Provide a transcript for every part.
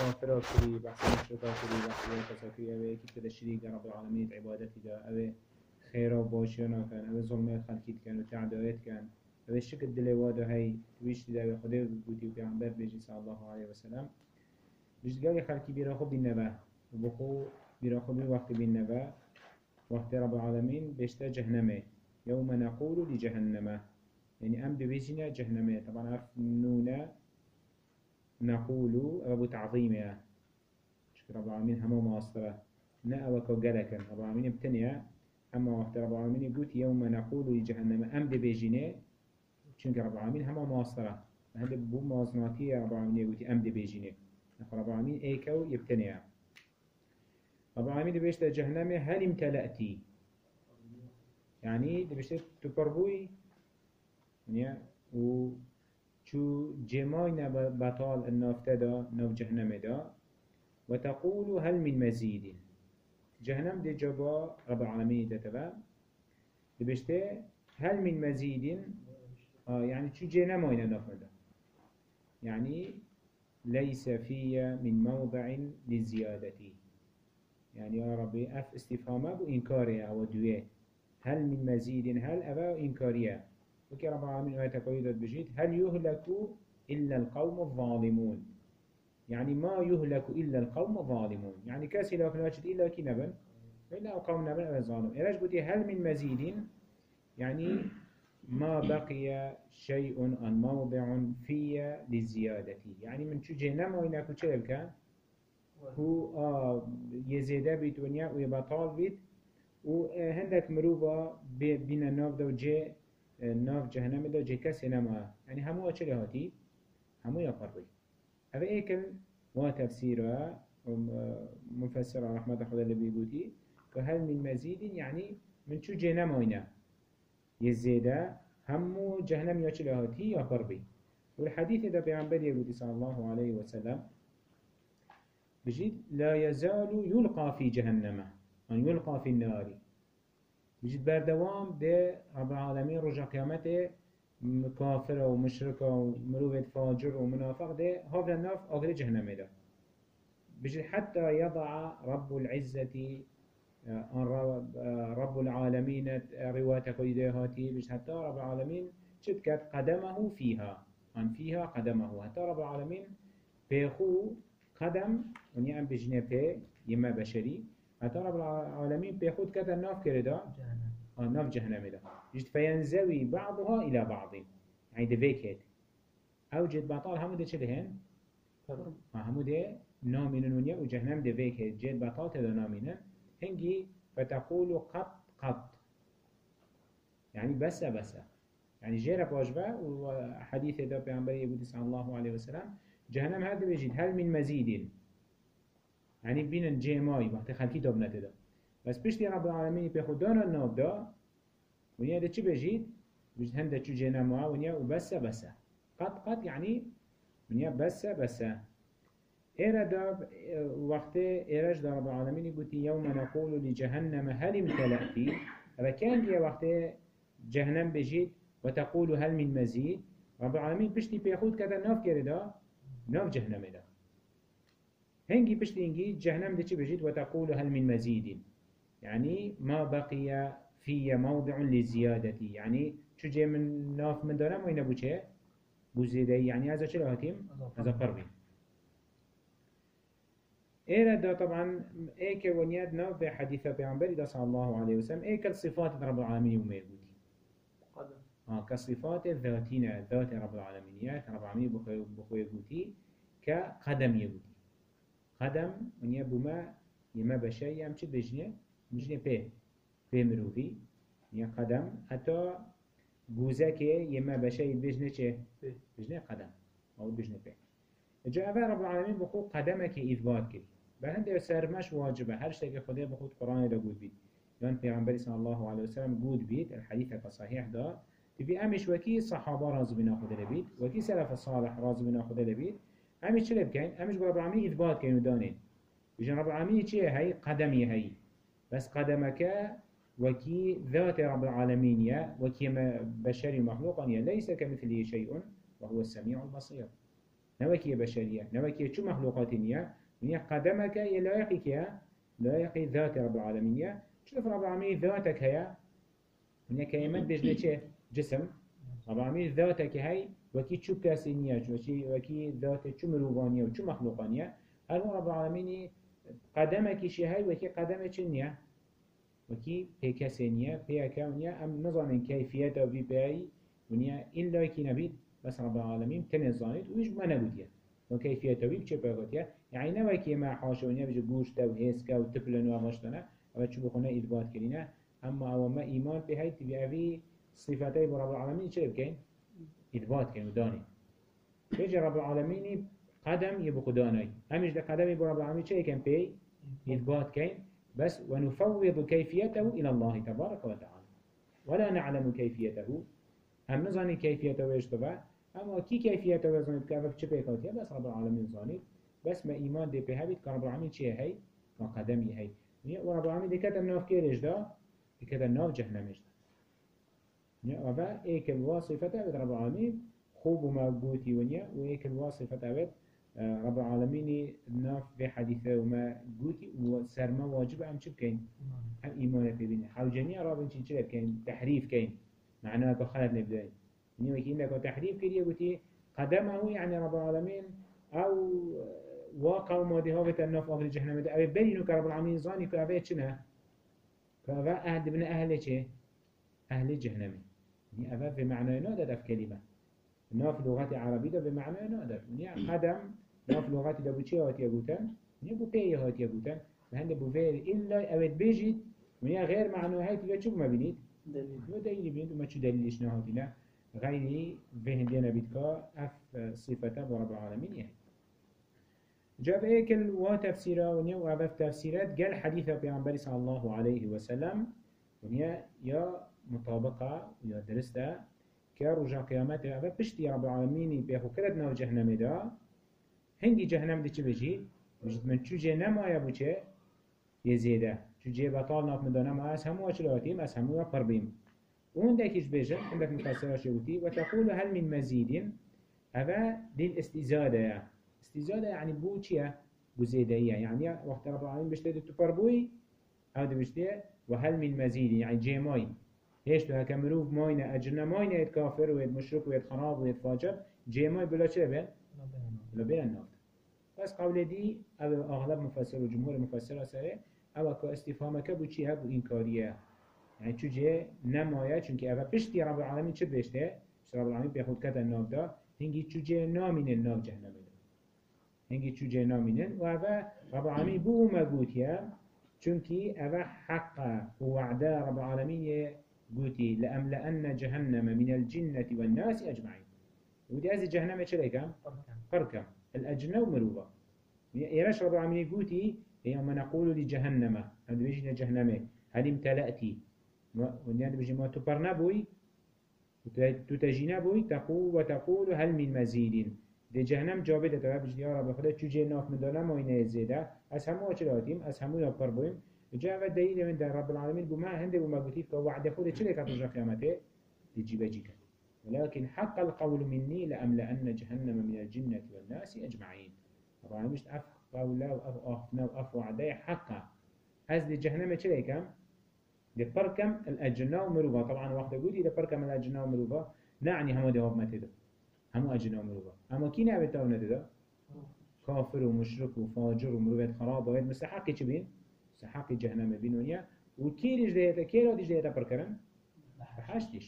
كافرة كري بحث مشركة كري بحث كسا كري أبي كي كده شريك رب العالمين عبادتي دا أبي خيرا باشيانا كان أبي ظلمات خلقيت كان وتعدايات كان أبي شك الدلي وادا هاي تويش دا خده بودي وبيعنبر بيجي صلى الله عليه وسلم بجد قالي خلقي بيرا خب بالنبا وبخو بيرا خب وقت بالنبا وقت رب العالمين بيشتا جهنمه. يوم نقول لجهنم يعني أم ببيجنا جهنم طبعا أف نونا نقول أبو تعظيمها شكرا رب العالمين هما ماصرة نا أوكو قلقا رب العالمين ابتنيا أما وقت رب العالمين يقول يوم نقول لجهنم أم ببيجنا چونك رب العالمين؟ هما ماصرة هذا بو مازناتي رب العالمين يقول أم ببيجنا رب العالمين إيكو يبتنيا رب العالمين بيشتا جهنم هل امتلأتي؟ يعني دبشت تبربوي يعني و شو جماينا بطال النافته دا ناف جهنم دا وتقول هل من مزيد جهنم دي جبا رب العالمين دتبا دبشت هل من مزيد آه يعني شو جنماينا نافته دا يعني ليس في من موضع للزيادة يعني يا ربي اف استفهامه بإنكارها أو دويه هل من مزيد هل أبا إنكارية وكي رب العالمين آية قيدت بجيت هل يهلك إلا القوم الظالمون؟ يعني ما يهلك إلا القوم الظالمون. يعني كاسي لو كنت إلا كي نبن إلا القوم نبن أبا ظالم. إلاش قلت هل من مزيد يعني ما بقي شيء عن موضع في للزيادة يعني من شو جهنم وينكو كان هو آه يزيدا بيت ونيا ويبطال بيت و هندك مروبا بين ناف دو جي ناف جهنم دو جي كسي نما. يعني همو اچه هاتي همو يقربي هذا ايكل ما تفسيرها مفسر رحمة الله اللي بيقولي فهل من مزيد يعني من شو جهنم وينا يزيدا همو جهنم يا هاتي يقربي والحديث ده بيعنبر يقول صلى الله عليه وسلم بجد لا يزال يلقى في جهنم. أن يلقى في النار بجد بردوام ده رب العالمين رجع قيامته كافر ومشرك ومروفة فاجر ومنافق ده هذا الناف أغري جهنم ده بجد حتى يضع رب العزة آه، رب العالمين رواية قيدة هاتي بجد حتى رب العالمين شدكت قدمه فيها أن فيها قدمه. حتى رب العالمين بيخو قدم بجنة بي يما بشري حتى رب العالمين بيخود كتا ناف كردا آه ناف جهنم دا جد فينزوي بعضها إلى بعض. يعني دفيكت أو جد بطال همو ده چلهن همو ده نامينن ونيا وجهنم دفيكت جد بطال تدا نامينن هنجي فتقول قط قط. يعني بس بس يعني جيرا باجبا وحديث ده بيعنبري يقول صلى الله عليه وسلم. جهنم هذا بيجد. هل من مزيد؟ يعني بين جيماي وقت خلقي تاب نتدا بس بيشتي رب العالمين بيخدانا الناب دا ونيا ده چه بجيد بجد هنده چو جنمها ونيا وبس بس قد قد يعني ونيا بس بس إيرا دا وقت إيراج دا رب العالمين يقول يوم نقول لجهنم هل امتلأتي فكان دي وقت جهنم بجيد وتقول هل من مزيد رب العالمين بيشتي بيخود كذا ناف كردا ناف جهنم دا هنجي بشتينجي جهنم دي بجيت وتقول هل من مزيد يعني ما بقي في موضع لزيادة يعني شو جاي من ناف من دارم وين ابو چه؟ بو زيده يعني هذا چه هاتيم هذا قربي إيرا دا طبعا إيك ونياد ناف بحديثة بيعنبري دا صلى الله عليه وسلم إيك الصفات رب العالمين وما يقولي آه كصفات الذاتين ذات رب العالمين رب العالمين بخوي يقولي كقدم يقولي قدم ونیا بوما یما بشری هم چه بجنه بجنه پی پی مروفی یا قدم حتی گوزه که یما بشری بجنه چه بجنه قدم أو بجنه پی جا اول رب العالمین بخو قدمه که اثبات کرد به هنده سرمش واجبه هر شتاك خدا بخود قرآن دا قود بید یان پیغمبر صلی الله علیه وسلم قود بید الحديث صحیح دا تبي أمش وكي صحابة راضي بنا خدا لبيت وكي سلف الصالح راضي بنا خدا لبيت همش چه بكين همش رب العالمين إثبات كين ودانين بجن رب العالمين چه هاي قدمي هاي بس قدمك وكي ذات رب العالمين يا وكي بشري مخلوقا يا ليس كمثله شيء وهو السميع البصير نوكي بشرية نوكي شو مخلوقات نية ونيا قدمك يلايقي كيا لايقي ذات رب العالمين شوف رب العالمين ذاتك هيا ونيا كيمت بجنة چه؟ جسم. رب العالمين ذاتك وکی چو کسی نیه وکی وکی ذات چو مروانیه و چو مخلوقانیه. هر رب العالمینی قدم کیشی و کی قدم چی نیه؟ وکی پی کسی نیه پی اکم نیه ام نظام کیفیت و بی پی و نیه این لایکی نبید. بس رب العالمین تن زانید و ایش منه بودیه. و کیفیت وی بچه پیگاتیه یعنی نه وکی ما حاشا و نیه بجه گوشت و هیسکه و تپلن و هماشتنه چو بخونه ایدباد کرینه اما اوما ایمان به هی تبی اوی صفاتی رب العالمین چه بکن؟ ادبات یا دانی. چه جا رب العالمینی قدم یا بخود دانی همیش در قدم رب العالمین چه یکم پی؟ ادبات کن بس و نفوض کیفیته الى الله تبارک و تعالی. و لا نعلم کیفیته. هم نزانی کیفیته و اشتبه اما کی کیفیته و ازانید که افک چه پی کنید یا رب العالمین دانید بس با ایمان دی پی هبید که رب العالمین چیه هی؟ و قدمی هی. و رب العالمین دی کتن ناف که رجده دی کتن ناف جهنمشد دا وفا ايك الواصفة بد رب العالمين خوب وموجودي ونيا وايك الواصفة آه، رب العالمين ناف في حديثه وما قوتي وسرما واجب ام چه بكين هم إيمان ببين حال جميع رابن چين چه بكين تحريف كين معناه بخلت نبدأين يعني وكي إنك تحريف كريه قوتي قدمه يعني رب العالمين أو واقع وماده ها الناف آخر جهنم ده أبي بينو كرب العالمين زاني كأبي چنه كأبي أهد ابن أهل چه؟ أهل جهنم يعني أبي بمعنى نادر في كلمة. ناف لغة عربية ده بمعنى نادر يعني قدم ناف لغة ده بوچه هاتي يقولن يعني بو بيه هاتي يقولن لهند بو فير إلا أبي بيجيد يعني غير معنى هاي تبقى شو ما بنيت دليل. دليل بنيت وما شو دليلش نهاتنا غيري فهن دينا بيتكا أف صفة برب العالمين يعني. جاب ايكل و تفسيره ونيا و اوف تفسيرات قال حديث پیغمبر صلى الله عليه وسلم ونيا يا مطابقة ويا درسته كرجع قيامته اوف بشتي رب العالمين بيخو كرد ناو جهنم دا. هنگي جهنم دي چه بجي؟ بجد من چو جه نما يا بو چه؟ يزيده چو جه بطال ناف مدانه ما از همو اچلواتيم از همو پر بيم وهن داكيش بيجن عندك مفسره شوتي وتقول هل من مزيد هذا دي الاستزادة استزادة يعني بو چيا بو زيدية يعني وقت رب العالمين بشتي تبر بوي آو دي بشتي وهل من مزيد يعني جيماي هشت که مروف ماینه اجنه ماینه اید کافر وید مشرک وید و وید فاجر. جیمای بلا چه بین؟ بلا بین نافت پس قول دی او اغلب مفسر و جمهور مفسر سره. او که استفامه که بو چی؟ هبو این کاریه. یعنی چو جه نمایه؟ چونکه او پشتی رب العالمین چه بشته؟ پشت رب العالمین به خود در ناب دا هنگی چو جه نامینه ناب جهنم دا هنگی چو جه نامینه و او رب العالمین بو مگوتیه چونکه او حق و وعده رب العالمین قوتي لأملأن جهنم من الجنة والناس أجمعين. ودي أزي جهنم چه لكم؟ فركم الأجنة ومروبة. يراش رب العالمين قوتي يوم نقول لجهنم. هذا بيجي جهنم هل امتلأتي؟ ونيان بيجي ما تبرنا بوي؟ تتجينا بوي؟ تقول وتقول هل من مزيد؟ دی جهنم جابه ده تو بجدی آرا بخدا چو جه ناف مدانه ما اینه زیده. از یا پر بویم. جا و دلیل من در رب العالمین بو ما هنده بو ما گوتیف که وعده خود چلی که رجا قیامته دی جیبه جی کن ولكن حق القول مني لأملأن جهنم من الجنة والناس أجمعين طبعا مش أف قولا وأف أخنا وأف وعده حقا از جهنم چلی کم بركم الأجنة ومروبا طبعا وقت قولي دي بركم الأجنة ومروبا نعني هم دي هوب متدو همو أجنا مروبا. أما كي نعبت تاونه ده كافر ومشرك وفاجر ومروبات خراب. وهيد مستحق چه بين مستحق جهنم ونيا وكيرش دهيتا كيرادش دهيتا بركرن بحشتش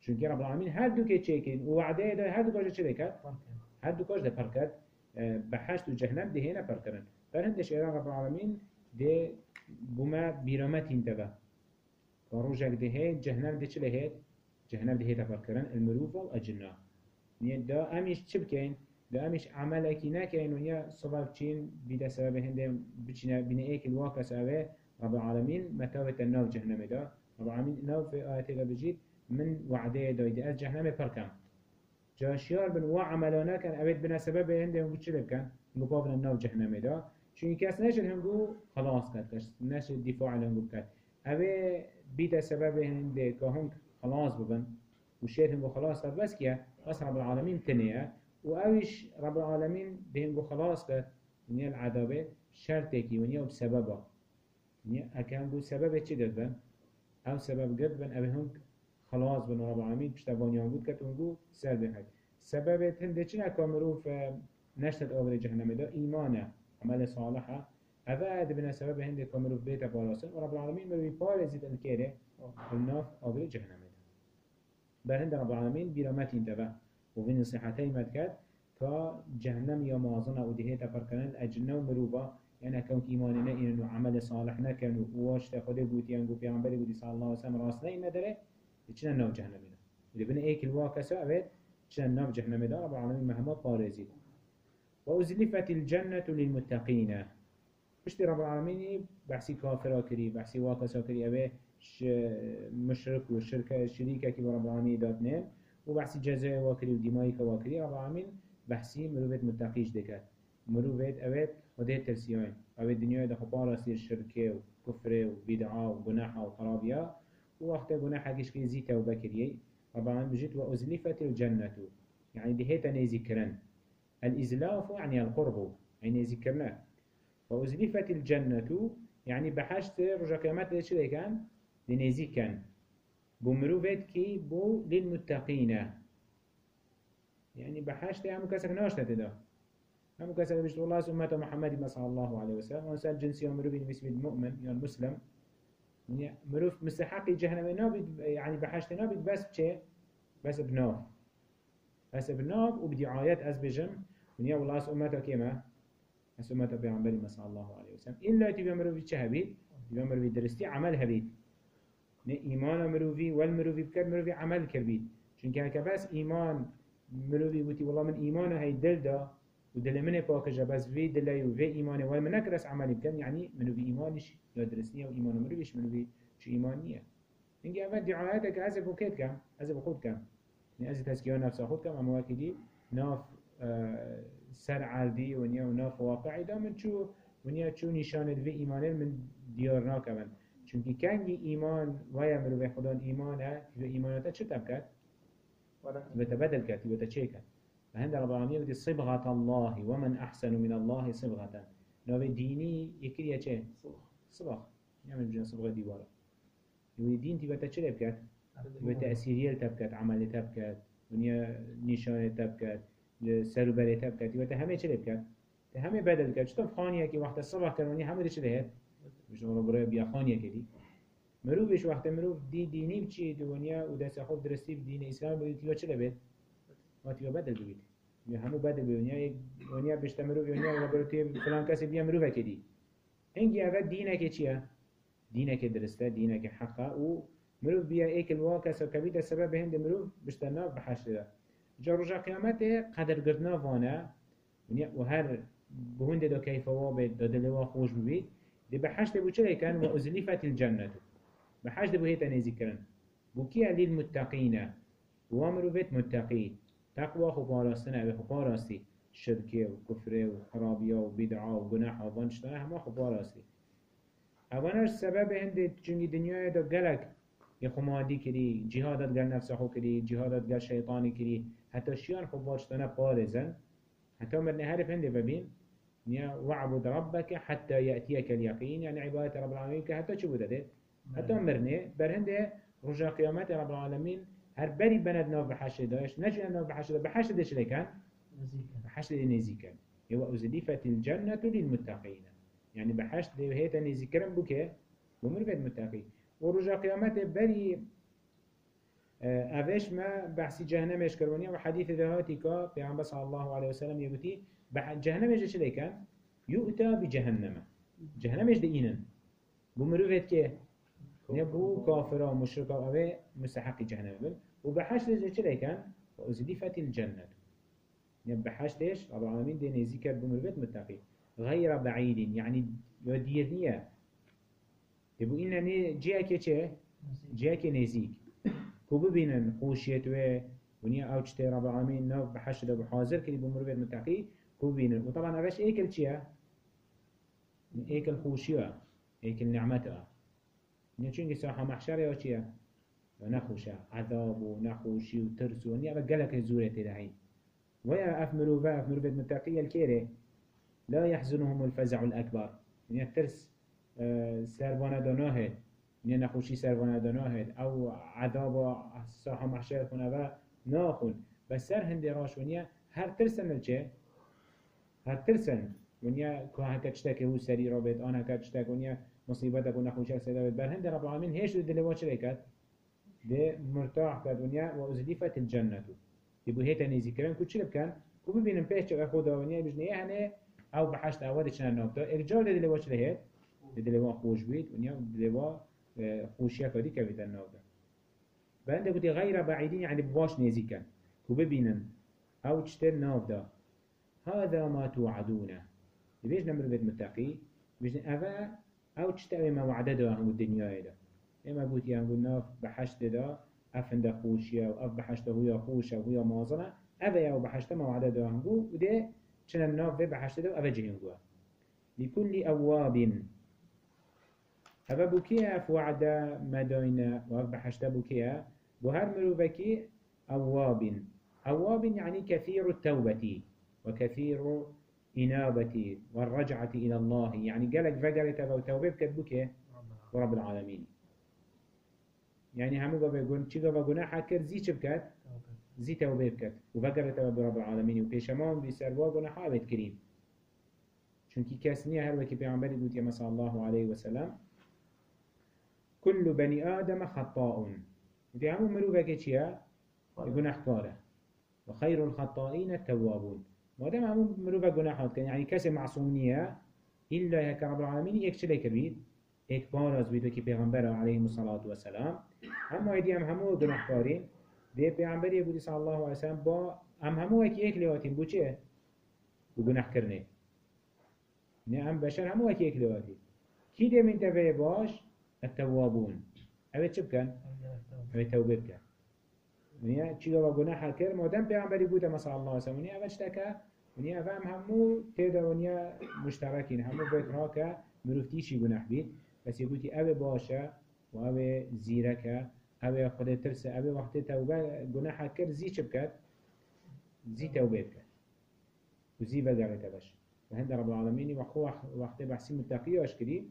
چونکه رب العالمین هر دو که چه کن و وعده ده هر دو کاش چه بکرد هر دو کاش ده پر کرد بحشت و جهنم ده هنا پر کرن در هندش ایران رب العالمین ده بما بیرامت انتبه کاروجک ده جهنم ده چه لهید جهنم ده هتا پر کرن المروفه و اجنه نیا دا امیش بکن دا امیش عمل اکی نکن و نیا صبح چین بیده سبب هنده بچینه بینه ایک الواقع سبب رب العالمین متاوت الناو جهنم دا رب العالمین ناو في آيات دا بجید من وعده دايد از جهنم پرکم جاشيار بن وعملانا كان أبد بنا سبب هنده هم بتشي بكن مقابل الناو جهنم دا چون کس نشد هنگو خلاص کرد کش نشد دفاع هنگو کرد اوه بیت سبب هنده که هم خلاص ببن وشيت هنگو خلاص کرد بس که بس رب العالمين وأوش رب العالمين بهنجو خلاص كت ونيا العذابة شرطكي ونيا بسببه ونيا أكان سبب چه بن؟ أو سبب قد بن أبي هنك خلاص بن رب العالمين بشتبانيان بود كت ونجو سر بهاي سبب تنده چنا كامروف نشتت آور جهنم دا؟ إيمانه عمل صالحة. هذا بنا سبب هند كامروف بيتا باراسن ورب العالمين مروي بارزيت الكيري الناف آور جهنم دا. بل هند رب العالمين برامت انتبه وفي نصيحتي مدكت تا جهنم يا مازن أو دهيتا فركنن اجنو مروبا. يعني كون إيماننا إنه عمل صالح نكن وواش تاخده بوتيان قو بيعنبري قو صلى الله عليه وسلم راسنا إن داره چنا نو جهنم دا اللي بنا ايك الواكسا أبد چنا نو جهنم دا رب العالمين مهما بارزيت وأزلفت الجنة للمتقين بشتي رب العالمين بحسي كافرا كري بحسي واقسا كري أبي مشرك والشركة الشريكة كي رب العالمين داتنين وبحسي جزاء واكري ودمائي كواكري رب العالمين بحسي مروفت متقيش دكات مروفت أبد خده ترسيان أبد دنيا ده خبارة سير شركة وكفرة وبدعة وجناحة وخرابية ووقت جناحة كيش كي زيتا وبكرية رب العالمين بجيت وأزلفت الجنة يعني دهيتا نيذكرن الإزلاف يعني القرب. يعني ذكرنا وأزلفت الجنة يعني بحشت رجع قيامات ليش كان كان بمروفت كي بو للمتقين. يعني بحشت هم كسر ناشت تدا هم كسر بيشت الله أمة محمد صلى الله عليه وسلم. وسأل جنسي ومروفي باسم المؤمن يعني المسلم. يعني مروف مستحق جهنم نابد يعني بحشت نابد بس بشيء بس بناف بس بناف وبدعايات أز بجم ونيا والله أس أمته كما أس أمته بيعنبري صلى الله عليه وسلم. إلا تبي مروفي چه هبيت تبي مروفي درستي عمل هبيت. نه إيمان مروفي والمروفي بكر مروفي عمل كربيت چون که بس إيمان مروفي بوتي والله من إيمان هاي دل دا ودل منه باكجا بس في دلي وفي إيمان وال من نكرس عملي بكم يعني منو في إيمانش يا درسني أو إيمان مروفيش منو في شو إيمان نية إنجي أفاد دعاياتك أزف وكيد كم أزف وخود كم يعني أزف تسكيان نفس خود كم أما واكدي ناف سر عردي ونيا وناف واقعي دا من شو ونيا شو نشان في إيمان من ديارنا كمان چونكي كانجي إيمان ويا مروفي خدان إيمانه في إيماناته چه تبكت؟ وتبدل كات وتشيكت فهند رب العالمين بدي صبغة الله ومن أحسن من الله صبغة. نو ديني يكري چه؟ صبغ. يعمل بجنا صبغة ديوارا يقول دين تبقى تشري بكت تبقى تأثيرية تبكت عمل تبكت ونيا نشان تبكت سروبري تبكت تبقى همه چري بكت همه بدل كت شتم خانية كي وقت الصبح كروني همه دي چري مش نقول برای بیا خانیه کدی مروفش وقت مروف دی دینی بچی دنیا؟ و دست خوب درستی دین اسلام بگید تیوا چه لبید؟ ما تیوا بدل بگید یا همو بدل بگید دنیا دنیا بشت مروف دنیا و برای توی فلان کسی بیا مروفه کدی هنگی اول دینه که چیه؟ دینه که درسته دینه که حقه. و مروف بیا ایک الواقع سو کبید سبب هند مروف بشتنا بحشت ده. جا رجا قیامت قدر گردنا وانه و هر بهند دو کیف وابد دو دلوا خوش ببید. دي بحشت بو چرا كان وأزلفت الجنة بحشت بو هيتا نيزي كرن بو كيا للمتقين وامرو بيت متقي تقوى خباراستنا أو خباراستی شركه وكفره وخرابيه وبدعه وجناح وفنشتنا هما خباراستی اوانش سبب هند چونگی دنیای دا گلک. يخمادي كري جهادت قال نفسه خو كري جهادت قال شيطاني كري حتى شيان خبارشتنا بارزن حتى مرنا هارف هنده ببين نيا وعبد ربك حتى يأتيك اليقين يعني عبادة رب العالمين حتى شو بده؟ حتى مرنه برهنده رجع قيامات رب العالمين. هر بري بند ناف بحشر داش نجي ناف بحشر بحشر داش لكان بحشر نزيكا هو أزلفة الجنة للمتقين يعني بحشر ده هيتا نزيكرن بك بمرفة المتقين ورجع قيامات بري أفش ما بحثي جهنمش كرونيا وحديث ذهاتي كا بيعنبه صلى الله عليه وسلم يقولي جهنم إيش چه كان؟ يؤتى بجهنم. جهنم إيش دينن بمروفت که نبو كافرا مشركا اوه مستحق جهنم. بل وبحشت إيش چه كان؟ وأزلفت الجنة. نب بحشتش رب العالمين دي نزي كرد بمروفت متقي. غير بعيد يعني يديرنية تبو إنا كي چه؟ جيه كي نزيك. كو ببينن خوشيتوه ونيا اوچ تي رب العالمين ناف بحشت ده بحاضر كري بمروفت متقي. كوبين وطبعا أبش إيكل چيا إيكل خوشيا إيكل نعمتها. نيا چونك ساحة يا چيا نخوشا عذاب ونخوشي وترس ونيا بقلك الزورة تدعين ويا أف مروفة أف مروفة متقية الكيري. لا يحزنهم الفزع الأكبر. من الترس آه، سربانه داناهد من نخوشي سربانه داناهد أو عذاب ساحة محشر خونه و ناخون بس سر هندي راش ونيا هر ترسن الچه هر ترسن ونیا که هکه چته که هو سری را بید آن هکه چته ونیا مصیبت اکو نخوشی سیدا بید بر هند رب العالمین هیچ دلوا چه کرد ده مرتاح کرد ونیا و ازلیفت الجنتو يبو هيتا نيزي كرن كو چلب كان كو ببينم پیش چه خدا ونیا بجنه هنه أو بحشت اول چنه نافتا اجال دلوا چه هید دلوا خوش بید ونیا دلوا آه، خوشیا کدی که بیتن نافتا بنده قلت غير بعيدين يعني بواش نيزي كان كو ببينن أو نافتا هذا ما توعدونه. ليش نمر بيت متقي؟ بيجن أفا أو تشتغل ما وعده ده هم الدنيا ده. إما قلت يا قلنا بحشت ده أفن ده خوشيا وأف بحشت هو خوشة وهو مازنة أفا يا بحشت ما وعده ده هم وده شن الناف بحشت ده أفا جهن لكل أواب. بكيا في وعده مدينة وأف بحشت بكيا وهر مروفكي أواب. أواب يعني كثير التوبة. وكثير إنابتي والرجعة إلى الله. يعني قالك فقرت أو توبة بكتبك ورب العالمين. يعني همو قبل يقول چي قبل قناح كر زي بكت زي توبة بكت وفقرت أو برب العالمين. وبيشمان بسروا قناح عبد كريم چونكي كسنية هر وكي بيعنبري قلت يا مساء الله عليه وسلم كل بني آدم خطاء. ودي همو مروفة كتشيا قناح كاره وخير الخطائين التوابون. مادام همون مروفا گناحات کن يعني کسی معصوم نیه إلا هك رب العالمين یک چلی کرد یک باراز بیدو که پیغمبر علیه الصلاة والسلام. اما ایدی هم همو گناح کارین ده پیغمبری بودی صلی الله علیه وسلم با هم همو اکی یک لیواتین بو چه؟ بو گناح کرنه نه هم بشر همو اکی یک لیواتین کی ده من تفه باش؟ التوابون. اوه چه بکن؟ اوه توبه بکن. ونیا چی گوا گناه کرد. مادام پیامبری بوده مثلا الله سبحانه ونیا اول ونیا فهم همو تیدا ونیا مشترکین. همو بیت راکه مروفتی چی گناه بید بس یکوتی اوه باشه و اوه زیرکه اوه خود ترسه اوه وقت توبه گناه کرد زی چه بکد زی توبه بکد و زی بگره تبش و هند رب العالمین وقو وقت بحثی متقی اشکری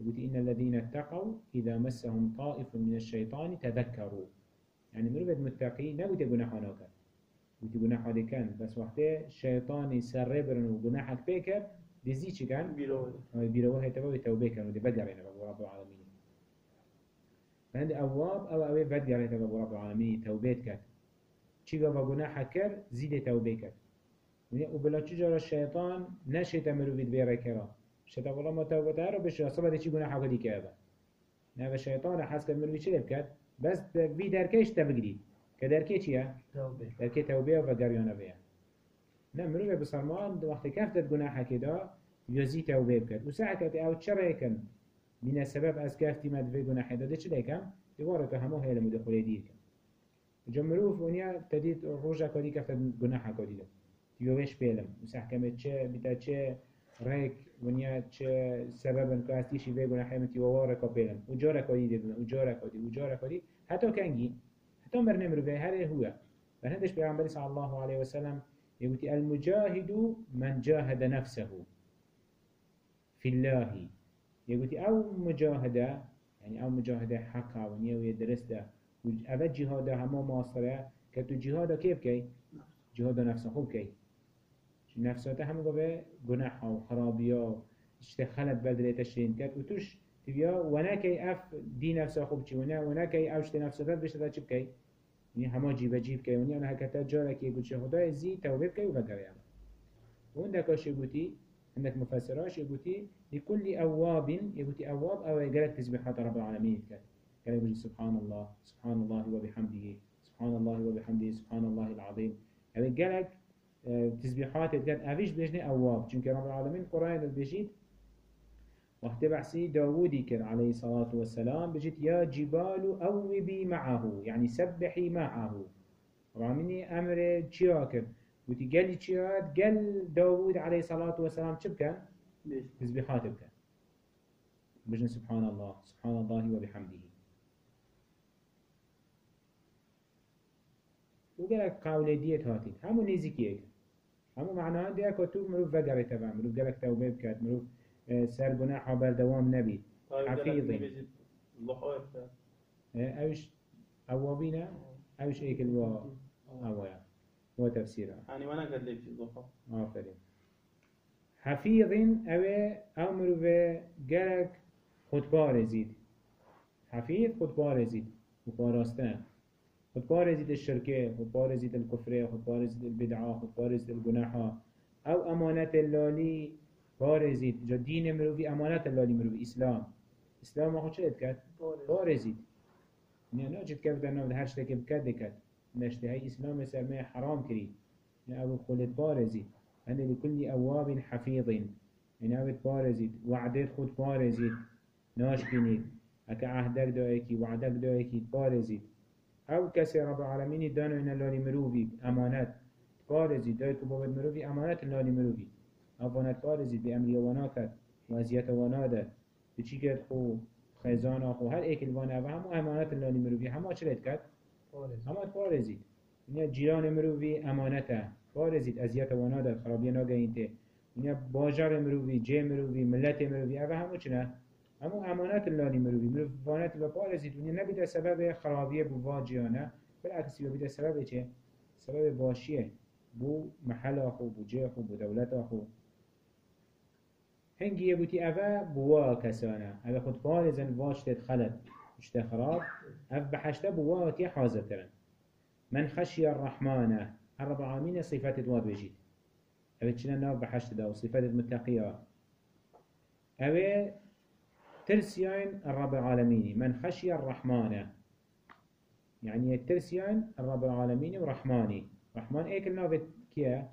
يقول إن الذين اتقوا إذا مسهم طائف من الشيطان تذكروا يعني مروفت متقي نبوت جناحانا كان بوتي جناحا دي كان بس وقت الشيطان سر برن وجناحك بيكر دي زي چي كان بيروه تبا توبه كان ودي بدر يعني رب العالمين فهند أواب أو أوي بدر يعني تبا رب العالمين توبيت كان چي غا جناحا كر زيد توبه كان وبلا تجار الشيطان نشيت مروفت بيرا كرا شتا والله ما توبته رو بشه أصلا دي چي جناحا دي كابا نه الشيطان حس كمروفت چه بكت بس بی درکش تبگرید که درکه چیه؟ درکه توبه و گریانه بیا نه مروه بسرمان وقتی کفتت گناح کدا یزی توبه بکرد. و ساعت أو چرا کن من سبب گناح داده چه لیکم؟ دیواره که همه هیل مدخوله دیر کن. جا مروف ونیا تدید روژا کدی کفتت گناح کدی داد. تیوهش بیلم و سحکمت چه بیتا چه ریک ونیا چه سبب که استیشی وی گناه حیمتی و جاره کدی دیدن و جاره کدی و جاره کدی حتی کنگی حتی مرنه مروفه هر هو. و هندش پیغمبر صلی الله علیه وسلم يقول المجاهد من جاهد نفسه في الله. يقول أو مجاهده يعني أو مجاهده حقا ونيا ويدرسته أو جهاده هما ماصره كتو جهاده كيف كي جهاده نفسه خوب كي نفساته هم قبه گناه و خرابی ها اشتخلت بدره تشرین کرد. و توش تبیا وناکی اف دی نفسا خوب چی ونه وناکی اوشت نفساته بشته دا چی بکی؟ یعنی همه جیب جیب که نه هکتا جاره که گوچه خدای زی توبه بکی و بگره اما و اون دکاش يقولي عندك مفسراش يقولي لكل أواب يقولي أواب أو يقرأ تسبيحات رب العالمين كان قال يقول سبحان الله سبحان الله وبحمده سبحان الله وبحمده سبحان الله العظيم أو قالك تسبيحات تقال أفيش بيجني أواب. چونك رب العالمين قرآن البيجيد وقت بحثي داودي كر عليه الصلاة والسلام بجيت يا جبال أوبي معه يعني سبحي معه. رامني أمر كر وتي قال چيات قال داود عليه الصلاة والسلام چب كان تسبيحات بكان بجن سبحان الله سبحان الله وبحمده. وقالك قول ديت هاتين. همو نيزي كيك همو معناه دي اكو تو مروف وقره تبع مروف قالك توبه بكات مروف سر گناح بر دوام نبي طيب حفيظ. اللحوف آه، اوش اوابينا اوش ايك الوا اوايا هو تفسيرها يعني وأنا قد ليش اللحوف آفرین. حفیظین اوه أو مروه گرک خودبار زید حفیظ خودبار زید و پاراستن خودبار زید الشركة خودبار زید الكفره خودبار زید البدعة خودبار زید الگناحه أو امانت اللالی بار زید جا دین مروی امانت اللالی مروی اسلام. اسلام ما خود چه کرد؟ بار زید نه نه چه کرد در نام هر شتک بکد دکد نشته های اسلام سرمه حرام کرید يعني أبو خلد بارزي أنا لكل أواب حفيظ يعني أبو بارزي وعدت خود بارزي ناش بنيد أكا عهدك دايكي وعدك دايكي بارزي أو كسي رب العالمين دانو إن اللالي مروفي أمانات بارزي دايكو بابد مروفي أمانات اللالي مروفي آبانت بارزی به امری وانا کرد. وضعیت وانا وەزیەتەوە نادە چی کرد خو، هر ایک هەر و همه ئەمانەت لانی همه هەما همه کات هەمات پارێزیت نیە جیرانە مرۆڤی ازیت پارێزیت ئەزیەتەوە نادات خراپە ناگەین تێ نیە باژارە مروی جێ مرۆڤی ملەتی مرۆڤی ئەوە همه چنە ئەموو ئەمانەت لانی مرۆڤی و پارزی. دنیا ونیە سبب خرابی خراپە واجیانه. بلکه سبب ببیدە سبب چێ سبب باشیە بو محل آخو بو جه آخو بو دولت آخو. آخو هنگی بوتی اوه بوا کسانه اوه خود بارزن واجتت خلط مشت خراب اوه بحشته بوا تی حاضر ترن من خشي الرحمن. الرب العالمين صفات دواد بجيت أبي تشنا ناف بحشت دا وصفات المتقية أبي ترسيان الرب العالمين من خشي الرحمن. يعني ترسيان الرب العالمين ورحماني رحمن ايك النافت كيا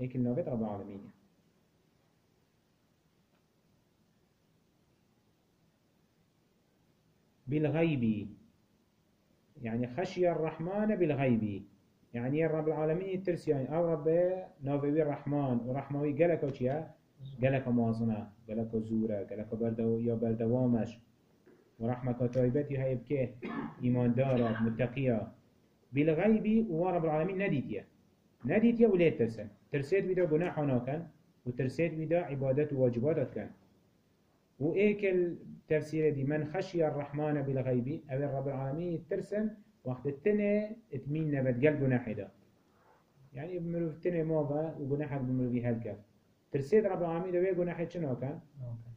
ايك النافت رب العالمين بالغيب. يعني خشي الرحمن بالغيب. يعني رب العالمين ترسي يعني أو رب ناوي الرحمن. ورحموي قالك وشيا قالك موازنة قالك زورة قالك بردو يا بردوامش. ورحمة طيبتي هاي بكيه إيمان دارة متقية بالغيب ورب العالمين نديتيا نديتيا وليه ترسن. ترسيت بدا قناح هناكن وترسيت بدا عبادات وواجبات كان وإيك التفسير دي من خشي الرحمن بالغيب أو الرب العالمين ترسم وقت التنة اتمين نبت قلب جناح دا يعني بمرو التنة ماذا وجناحك بمرو في هالكف ترسيد رب العالمين ده جناح شنو كان؟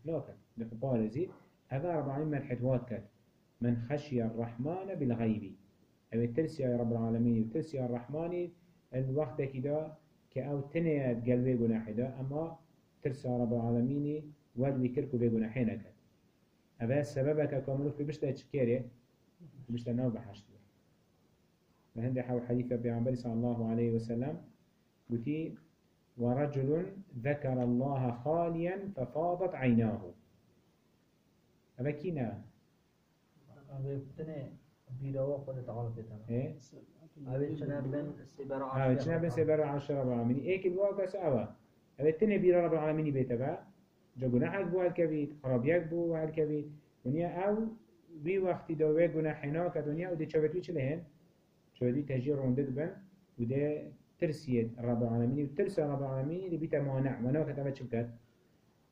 لا كان لخبار زي. هذا رب العالمين من حتوات كان من خشي الرحمن بالغيب. أو ترسي يا رب العالمين ترسي الرحمن الوقت كده كأو تنة قلبي جناح دا أما ترسي رب العالمين ود كركو بيقونا حينك أبا سببك كاملو في بشتا تشكيري بشتا ناو بحشت فهندي حاول حديث بيعنبري صلى الله عليه وسلم قلتي ورجل ذكر الله خاليا ففاضت عيناه أبا كينا أبي بتني بيروا خود تعالى بتنا إيه أبي شنا بن سبرا ها بتشنا بن سبر عشر رب العالمين إيه كل واقع سوا أبا تني بيرا رب العالمين بيتبع جا گناحك بو هالكبيد خرابيك بو هالكبيد ونيا أو بي وقتی داوه گناحنا که دنیا و ده چاوتوی چه لهن؟ چاوتوی تجیر رونده دبن و ده ترسية رب العالمين وترسى رب العالمين اللي بيتا مانع. وناكت أبد شبكت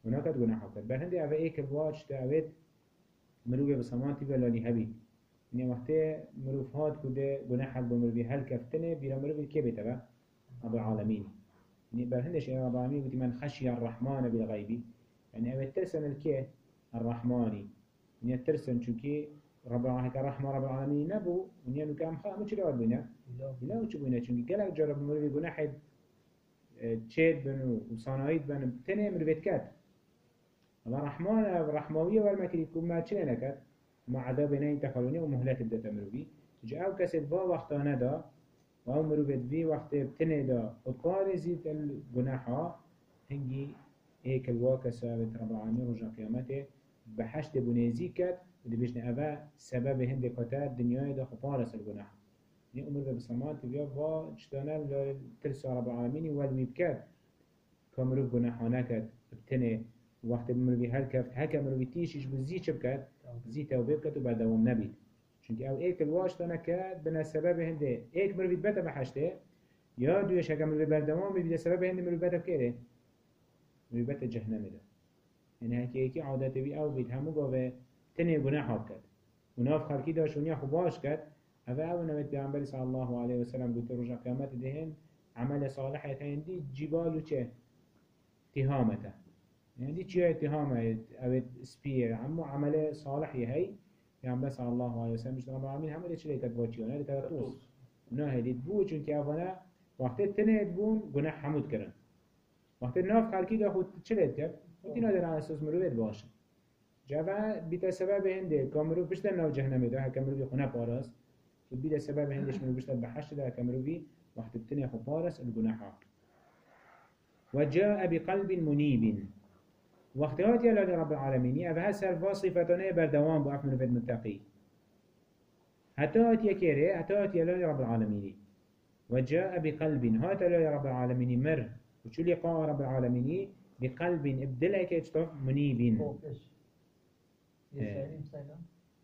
وناكت گناح وكت بل هندي أبا إيك الواج تأبد مروبة بسمانتي بلاني هبي يعني وقتی مروف هاد كده گناحك بمروبي هل كفتنه بيرا مروبي كي بيتا رب العالمين يعني بل هندش رب العالمين قلت من خشي الرحمن بالغيبي يعني أبي ترسن الكي الرحماني. يعني ترسن كي رب العالمين كرحمة رب العالمين نبو ونيا نكام خا مش لواد بنا لا. وش بنا چونكي قالك جرب مربي بنا حد تشيد بنو وصنايد بنو تنه مربيت كات. الله رحمن رحموية والمكري يكون ما تشينا كات؟ ما عذاب نين تخلوني ومهلات بدأت مربي جاء كسد با وقتانا دا و مربيت في وقت بتنه دا. وقارزي الجناحة هنجي هيك الواقع ثابت رب العالمين رجع قيامته. بحشت بنيزي كت ودي بيشنا أبا سبب هند كتات دنيا دا خطارس الجناح يعني أمر بسمات تبيا با اجتانا ترسى رب العالمين والوي بكت كامرو جناحانا كت بتنه وقت بمرو بي هل كفت. هكا مرو بي تيشش بزي شبكت زي توبه بكت وبعد دوام نبيت. چونك أو إيك الواش تانا كت بنا سبب هنده إيك مرو بي بتا بحشته. یا دویش اگه مروی بردوام ببیده سبب هنده مروبت بکره مروبت جهنم ده یعنی هکی ایکی عادت بی او بید همو گاوه تنه گناه حاب کرد. گناه خلقی داشت ونیا خوب باش کرد. اوه او نوید پیغمبر صلی الله علیه وسلم گوت رجا قیامت دهن عمل صالحت هندی جبال و چه؟ اتهامته يعني دي چیه اتهامه او سپیه. اما عمل صالحی هی. پیغمبر صلی الله علیه وسلم مش رب العالمین همه ده چلی کد واچیانه ده کد توس نه هدید بو چون که اوانه وقتی تنه بون گناه حمود کرن وقتی ناف خلکی ده خود چلید کرد خودی نادر على أساس مروید باشه جوا بیت سبب هنده کامرو پشت ناو جهنم ده کامرو بی خونه پاراست. و بیت سبب هندش مرو پشت بحشت ده کامرو بی وقتی تنه خو پاراست الگناح وجاء بقلب منيب واختيارات يا رب العالمين أبها سر صفتنا بردوام بو أفمن في المتقي حتى أتي كيري حتى يا رب العالمين وجاء بقلب. هات رب العالمين مر. وشو لقاء رب العالمين؟ بقلب إبدلك اجتف منيب فوقش. يسألين سيدا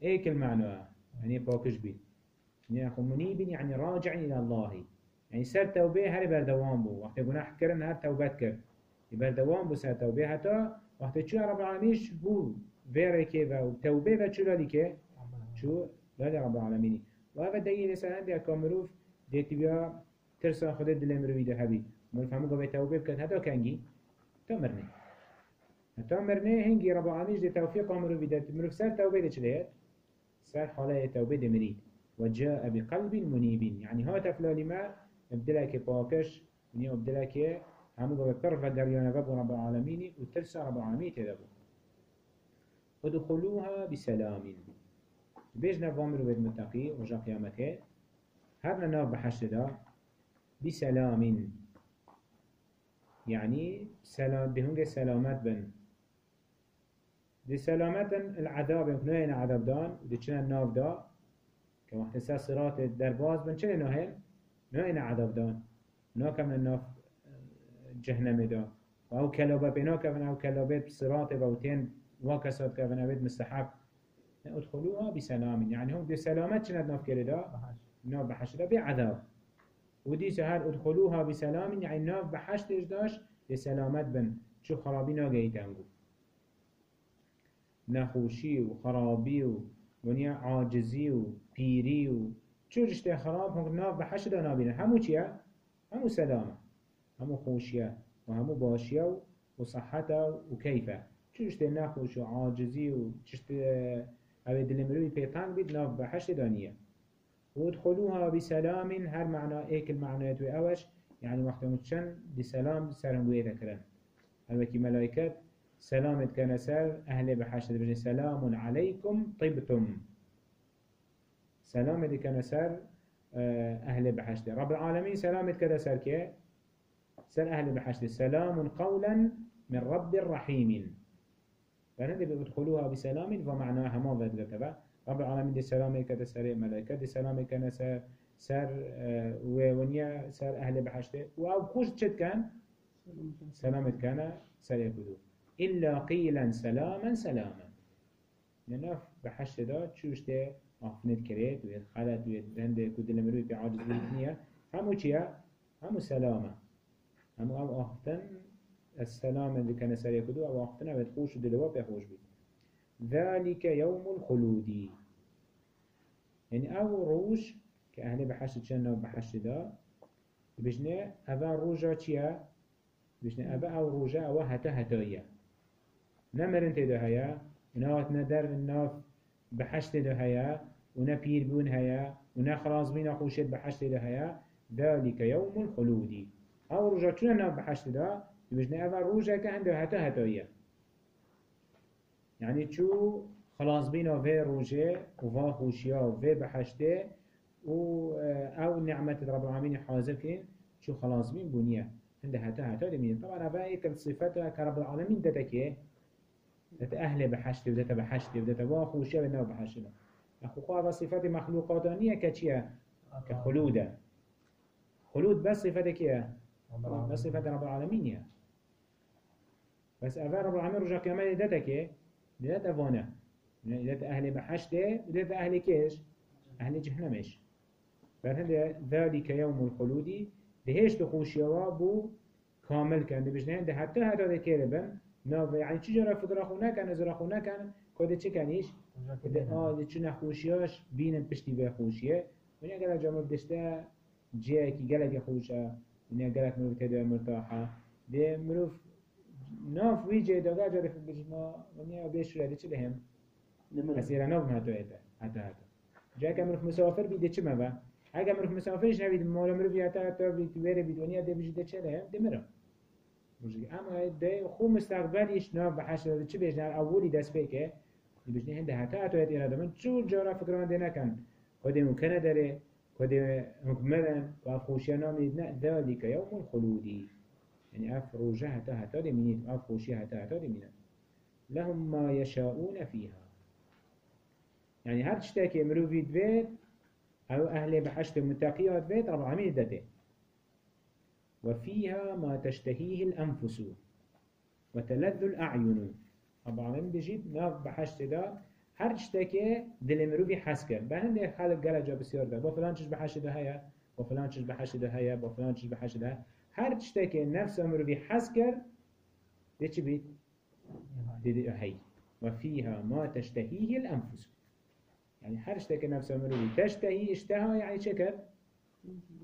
إيه كل معنى. يعني باكش بي. يعني أخو منيب يعني راجع إلى الله. يعني سر توبة هر بردوام بو. وقت گناه کرن هر توبت کرد بردوام بو سر توبة حتی وقت چو رب العالمینش بو ویره که و توبة و چو لالی که چو لالی رب العالمینی و هذا دلیل بیا کامروف دیتی بیا ترسا خود دل مروی ده هبی مروف همو گوه توبه بکد حتی کنگی تا مرنه حتی مرنه هنگی رب العالمینش ده توفیق مروی ده مروف سر توبه ده چلیت سر حاله توبه ده مرید وجاء بقلب منيب يعني هات فلالي ما ابدلك باكش ونيا ابدلك همو قبل طرف دريانا بابو رب العالمين وترسى رب العالمين تدبو ودخلوها بسلام بيج نفامر وبيد متقي وجا قيامته هرنا ناف بحشت دا. بسلام يعني سلام بهنگ سلامت بن. دي سلامت العذاب يمكن عذاب دان ودي چنا ناف دا كوقت سا صراط درباز بن چنا ناهن نه این عذاب دان. نه کم ناف جهنم دا. أو کلابه بنا کفن أو کلابه صراط و تین واکسات کفن اوید مستحب. ادخلوها بسلام. يعني هم بسلامت شند ناف كردا ناف بحشد بعذاب ودي سهر ادخلوها بسلام يعني ناف بحشد اجداش بسلامت بن. شو خرابي ناقه تنگو نخوشي و خرابي و ونیا عاجزي و پیری و. چو رشته خراب هم ناف به حشد نابینه. همو چیه؟ همو سلامه. همو خوشیه و همو باشیه و, صحته و کیفه. چو رشته نخوش و عاجزی و چشت اوه دلمروی پیتنگ بید ناف به حشد دانیه. و ادخلوها بسلام هر معنا ایک المعنایت و اوش يعني وقت متشن دي سلام سرنگوية ذكرن الوكي ملائكات سلامت كان سر أهل بحشد بجن سلام عليكم طبتم. سلامت كان سر آه، أهل بحشد رب العالمين سلامت كذا سر كي سر أهل بحشد سلام قولا من رب رحيم فهذا بيدخلوها بسلام فمعناها ما ذات رب العالمين دي سلامت كذا سر ملائكة دي سلامت كان سر سر ونيا سر أهل بحشد وأو خوش تشد كان؟ سلامت كان سر يكدو إلا قيلا سلاما سلاما. لنف بحشد دا شوشته آفنت کرد و خلط و دند کدل مروی به عاجز نیه همو چیه؟ همو سلامه همو أو آفتن السلام اللي كان سريع كدو أو آفتن أو تخوش دلوا بخوش بید ذلك يوم الخلودي يعني أو روش كأهل بحشد شنه بحشد دا بجنة اوه روجا چیه؟ بجنة اوه أو روجا أو هتا هتايا. نمرن تده هيا ونوات ندر الناف بحشت ده هيا ونا بير بون هيا ونا خلاص بينا خوشت بحشت ده هيا ذلك يوم الخلود. رجا چون ناف بحشت ده بجنة اول رجا که عنده هتا هتايا. يعني چو خلاص بينا في رجا وفا خوشيا وفي بحشته و أو نعمة رب العالمين حاضر كين شو خلاص بين بنيه عنده هتا هتا دمين طبعا هذا ايك صفته كرب العالمين دتك دت أهل بحشت ودت بحشت ودت واخوشيا ونو بحشت أخو خواه صفات مخلوقاتانية كتشيا كخلودة خلود بس صفة كيا بس صفة رب العالمين يا بس أفا رب العالمين رجع كمان دتك ده دوانه ده أهل بحش ده ده أهل كيش أهل جهنمش فهذا ذلك يوم الخلود دهش دخوش يوابو كامل كان ده بجنه ده حتى هذا ده كيربا ناوه يعني چی جرا فطر خونه کن از خونه کن کده چه کنیش ده آه چون خوشیاش بين پشتی به خوشیه اون اگر جامو دشته جيه كي گلک خوشه اون اگر مروف تده مرتاحه ده مروف جاره فکر بجما ونیا بیش شده چه لهم نمر مسیره ناف مهتو ایده حتی حتی جا که مروف مسافر بیده چه مبه؟ اگه مروف مسافرش نبید مالا مروف حتی حتی بید ویره بید ونیا ده بجیده چه لهم ده بجی اما ده خو مستقبلیش ناف به حشر ده چه بیجنه اولی دست بکه دی بجنه هنده حتی حتی ایده ایراده من چول جارا فکران ده نکن کده ممکنه داره کده مکملن و خوشی نامید نه ذالک یوم الخلودی يعني حتى حتى دمينيت اف خوشي حتى حتى دمينت لهم ما يشاءون فيها. يعني هر تشتاكي مروفي دويت أو أهل بحشت متقيات بيت رب العالمين دته وفيها ما تشتهيه الأنفس وتلذ الاعين رب العالمين بجيب ناف بحشت دا هر تشتاكي دل مروفي حسكر بهند خالق قال جا بسيار دا با فلان چش بحشت دا هيا با فلان چش بحشت دا هيا با فلان چش بحشت دا هيا هر تشتكي نفس مروفي حسكر دي چه بيت دي دي هي وفيها ما تشتهيه الأنفس. يعني هر تشتكي نفس مروفي تشتهي اشتهى يعني شكر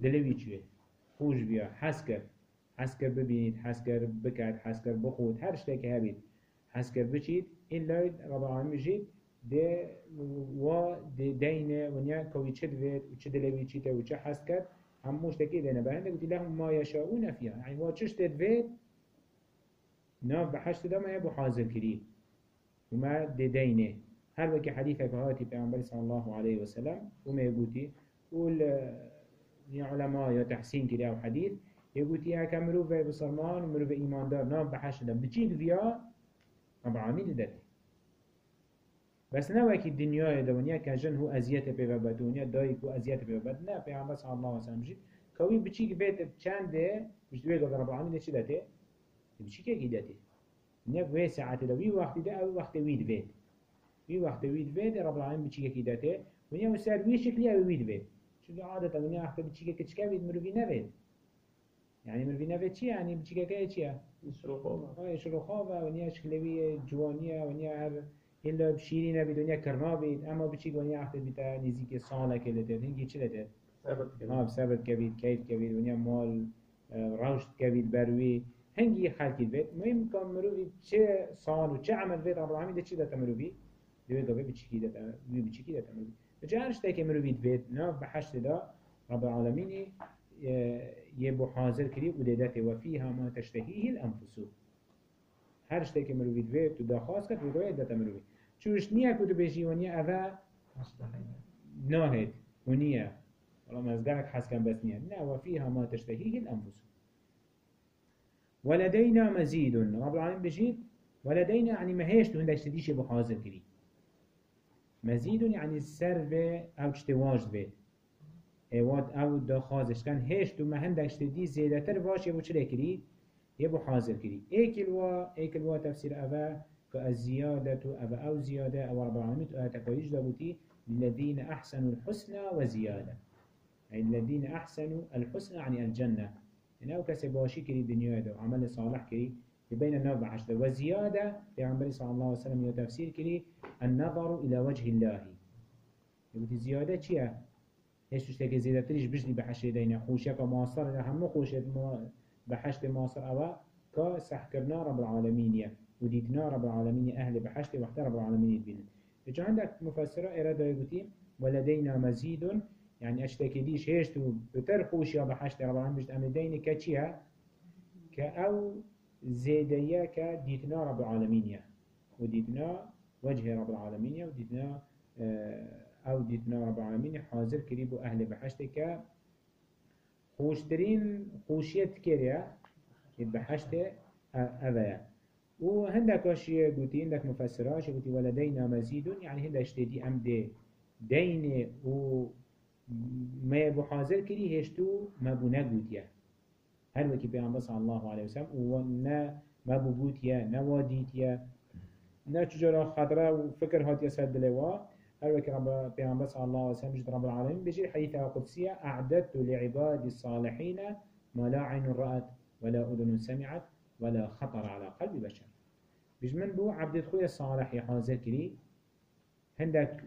دلوي چوه خوش بيا حسكر حسكر ببينيد حسكر بكت حسكر بخود هر تشتكي هبيت حسكر بچيد إلا رب العالمين جيد ده و ده دينه ونيا كوي چد ويت وچد دلوي چيته وچه حسكر هموش تكي دينا بهنده قلت لهم ما يشاءون فيها يعني واتشش تدفيت ناف بحشت دا ما يبو حاضر كري وما دينه هر وكي حديثة كهاتي پیغمبر صلى الله عليه وسلم وما يقولي قول يا علماء يا تحسين كري أو حديث يقولي يا كمرو في بصرمان ومرو في ايمان دار ناف بحشت دا بچيد فيها رب العالمين داته بس نه وکی دنیای دنیا که جن هو ازیت به و دنیا دایی کو ازیت به و نه پیامبر صلی الله علیه و سلم جی کوی بچی که بیت چنده؟ مش دوی گفت رب العالمین چی داده؟ بچی که کی داده؟ نه وی ساعت دو وی وقت ده أو وقت وید وید. وی وقت وید وید رب العالمین بچی که کی داده؟ ونیا وسر وی شکلی أو وید وید. چون عادت ونیا وقت بچی که کچکا وید مروی نوید. يعني مروی نوید چی یعنی بچی که چیه؟ خوابا آه و ونیا شکلی جوانیه ونیا هر إلا بشيري نبي دنيا كرنا بيت أما بشي دنيا أحد بيتا نزيك صالة كده هنجي چه لده؟ ثابت ها كده بسبب كبير كيف كبير ونيا مال آه، روشت كبير بروي هنجي خلق البيت مهم كان مروي چه صال و چه عمل بيت رب العالمين ده چه ده مروي دوي قبل بچي كده دوي بچي كده مروي بجارش تاكي مروي بيت نا بحشت ده رب العالمين يبو حاضر كري ودادته وفيها ما تشتهيه الأنفس هر شتێکی مروی دوێت و داخواست کرد ودایت دەتە مروی. چوش نییە کو تو بێژی وە ئەە ناهێت. و نییە. وڵام مەزگارك حەسکەم بەس نییە. ناوە فيها ما تشتهيه الأنفس ولدينا مزيد رب العالمين بجيت ولدينا يعني ما هيش تو هندك تديش بحاضر كري مزيد يعني السر أو تشتواج بيت اواد أو داخوازش كان هيش تو ما زيادة تر باش يبو چلي كري يبو حاضر كري ايكل وا ايكل وا تفسير أبا كالزيادة أبا أو زيادة أو رب العالمين تكويج دابوتي للذين أحسنوا الحسنى وزيادة أي الذين أحسنوا الحسنى يعني الجنة. يعني أو كسي باشي كري دنيا ده وعمل صالح كري بين النار بعشرة وزيادة في عمر صلى الله عليه وسلم يتفسير كري النظر إلى وجه الله. يقول زيادة چيا هيش تشتكي زيادة تريش بجلي بحشر دينا خوشك ومواصر هم خوشت بحشت مواصر أوا كا سحكرنا رب العالمين وديتنا رب العالمين أهل بحشت وقت رب العالمين يتبين إذا عندك مفسرة إرادة يقولي ولدينا مزيد يعني أشتكي ديش هيشتو بتر خوش يا بحشت رب العالمين بجد أمي ديني كتشيها كأو زيدية كديتنا رب العالمين وديتنا وجه رب العالمين وديتنا أو ديتنا رب العالمين حاضر كريبو أهل بحشت ك خوشترين خوشيت كريا بحشت أذايا وهندك أشياء قلتي عندك مفسراش قلتي ولدينا مزيد يعني هندك اشتدي أم دي دين و ما يبو حاضر كري هشتو ما بو نقوتيا هر وكي بيان صلى الله عليه وسلم ونا ما بو بوتيا نواديتيا نا تجارة خضراء وفكر هاتيا سد لوا هر وكي رب بيان صلى الله وسلم جد رب العالمين بيجي حديثة قدسية أعددت لعباد الصالحين ما لا عين رأت ولا أذن سمعت ولا خطر على قلب بشر. بجمن بو عبد خوي صالح حاضر كري هندك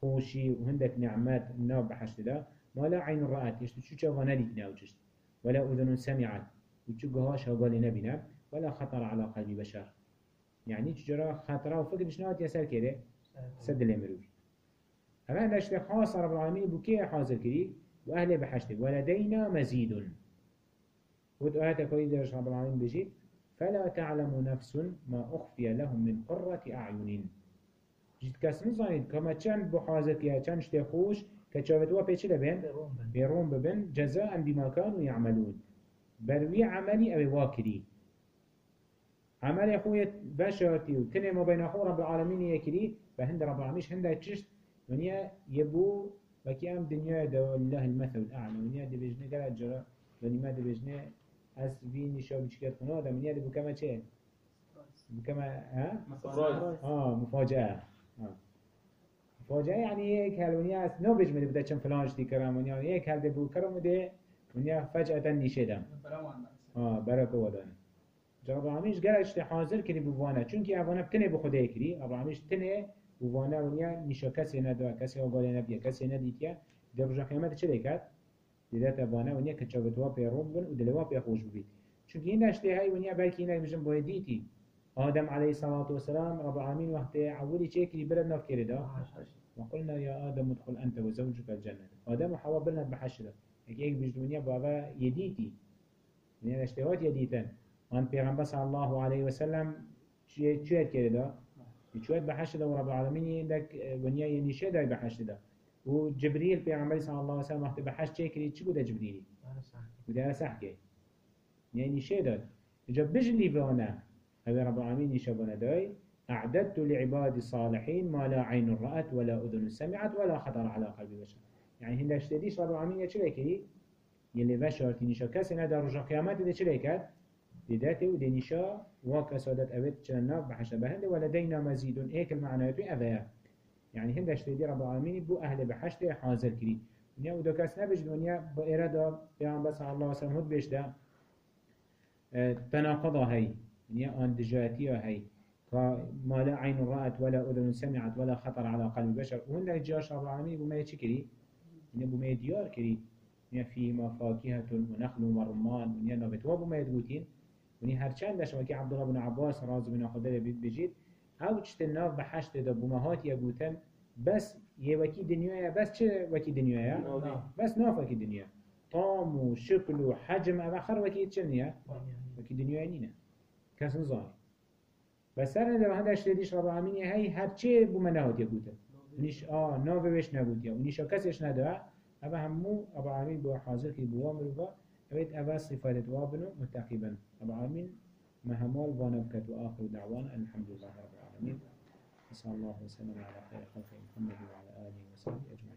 خوشي وهندك نعمات ناب بحشت دا ما لا عين رأت يشتو شو شو نالي ناوجشت ولا أذن سمعت وشو قهاش هقال نبينا ولا خطر على قلب بشر. يعني تجرى خطره وفكر شنات يسار كده سد الامروي أما هندشت خاص رب العالمين بو كيه حاضر كري وأهل بحشت. ولدينا مزيد. ود آيات كوي درش رب العالمين بجيت فلا تعلم نفس ما أخفي لهم من قرة أعين. جيت كاس نزايد كما چند بحاضر كيا چند شتي خوش كتشافتوا بيچ لبين؟ بيروم بن. بيروم ببن. جزاء بما كانوا يعملون. بروي عملي أو واكري. عمل أخويا بشرتي. وتني ما بين أخو رب العالمين يكري. فهند رب العالمين هند تشت ونيا يبو بكيام دنيا دو الله المثل الأعلى ونيا دبجنا قرأت جرا. ونيا دبجنا از في نشا بشكل خنا ده ونيا دبو كما چه؟ بكما ها؟ اه مفاجأة آه. مفاجأة يعني یعنی هيك هل ونيا از نو بجمه بده چم فلانش دي كرم ونيا یعنی هيك هل دبو كرم ده ونيا فجأة نشدم آه بركة ودانه جواب عميش قرأت حاضر كده بوانا چونك اوانا بتنه بخوده کری ابو عميش تنه بوانا ونیا نیشا کسی ندا کسی آگاله نبیه کسی ندیتیا در رجا قیامت چه دیکد؟ دیده تبانه ونیا که چاوتوا پی روم بن و دلوا پی خوش ببید چونکه این نشته های ونیا بلکه اینک بجن باید دیتی. آدم علیه الصلاة والسلام رب العالمین وقت عولی چه کری برد ناف کری دا وقلنا يا آدم ادخل أنت وزوجك الجنة. آدم وحواء بلند بحشرة. هيك بجدونيا بابا يديتي. من الاشتهات يديتن. وان پیغمبر صلى الله عليه وسلم شو شو كده يشوهد بحشت ده ورب العالمين عندك ونيا ينشي ده بحشت ده وجبريل پیغمبر صلى الله عليه وسلم وقت بحشت چه كري چي بوده جبريل بوده سحكي يعني نشي ده جب بجلي بوانا هذا رب العالمين يشبنا داي أعددت لعباد الصالحين ما لا عين رأت ولا أذن سمعت ولا خطر على قلب بشر. يعني هنده اشتديش رب العالمين يچلي كري يلي بشر تنشا كسي نده رجا قيامت ده چلي كد لذاته ودنشا واك أسودت أبد شلنا بحشا بهند ولدينا مزيد. إيك المعنى يتوي أذيا يعني هند اشتدي رب العالمين بو أهل بحشت حاضر كري. دنيا ودا كاس نبج دنيا بإرادة بيان بس الله وسلم هد بيش ده آه، تناقضها هي. دنيا أن دجاتيها هي. فما لا عين رأت ولا أذن سمعت ولا خطر على قلب بشر. وهند جاش رب العالمين بما يتشكري دنيا بما يديار كري. دنيا فيما فاكهة ونخل ورمان دنيا نبتوا بما يدقوتين ونی هرچند داشت وکی عبدالله بن عباس راز بن خدا بید بجید أو چت ناف به حشت دا بومهات یا گوتن بس یه وکی دنیایا بس چه وکی دنیایا بس ناف وکی دنیا. طعم و شکل و حجم أو آخر وکی چه نیا وکی دنیای نینه کس نزانی بس سر نده هندش دیش رب العالمین هی هرچه بومنهات یا گوتن ونیش آه ناوه وش نبود یا. ونیشا کسش نده اما همو رب العالمین بو حاضر کی بوامر و أبيت أبا صفات وابنه متقبا رب العالمين مهمال ونبكت وآخر دعوانا. الحمد لله رب العالمين. وصلى الله وسلم على خير خلق محمد وعلى آله وصحبه أجمعين.